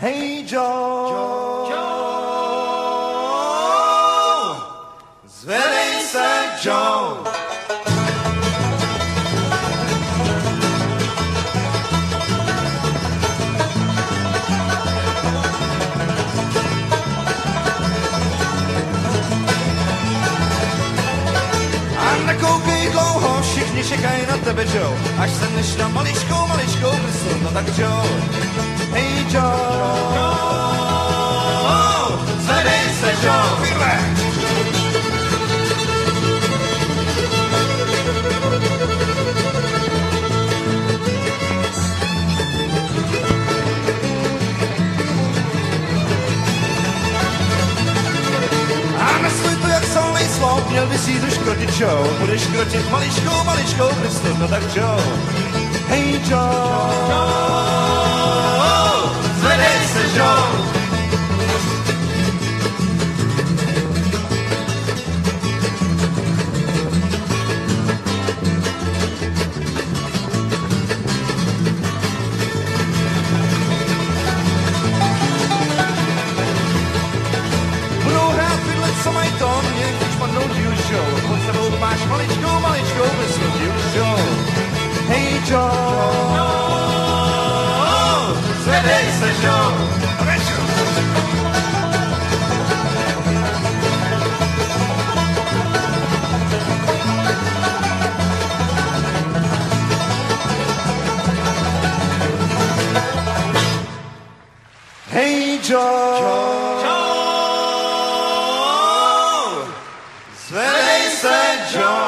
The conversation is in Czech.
Hej Joe, Joe, zvedej se Joe. Všichni čekají na tebe, Joe. Až se než na maličkou, maličkou prstu, no tak Joe. Hej Joe, měl bys jít už krotit Joe. Budeš krotit maličkou, maličkou prstu, no tak Joe. Hej Joe, zvedej se Joe. Co mají tón, mě když padnou díl show. Pod sebou máš maličkou, maličkou prstu, díl show. Hej Joe, zvedej se Joe. Hey Joe. joy.